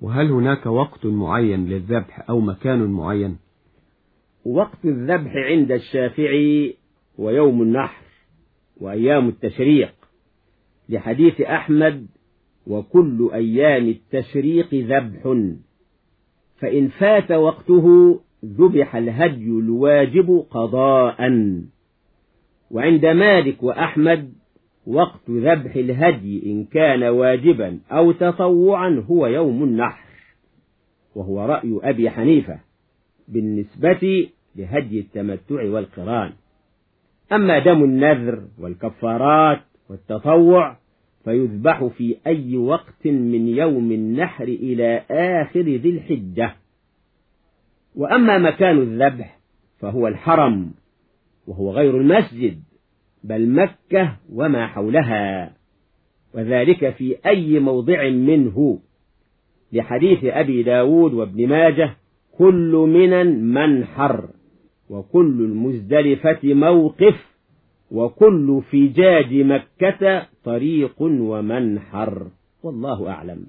وهل هناك وقت معين للذبح أو مكان معين؟ وقت الذبح عند الشافعي ويوم النحر وأيام التشريق لحديث أحمد وكل أيام التشريق ذبح. فإن فات وقته ذبح الهدي الواجب قضاء. وعند مالك وأحمد وقت ذبح الهدي إن كان واجبا أو تطوعا هو يوم النحر. وهو رأي أبي حنيفة بالنسبة لهدي التمتع والقران. أما دم النذر والكفارات والتطوع فيذبح في أي وقت من يوم النحر إلى آخر ذي الحجة. وأما مكان الذبح فهو الحرم وهو غير المسجد. بل مكة وما حولها. وذلك في أي موضع منه. لحديث أبي داود وابن ماجه كل من منحر وكل المزدلفة موقف وكل فجاج مكة طريق ومنحر والله أعلم.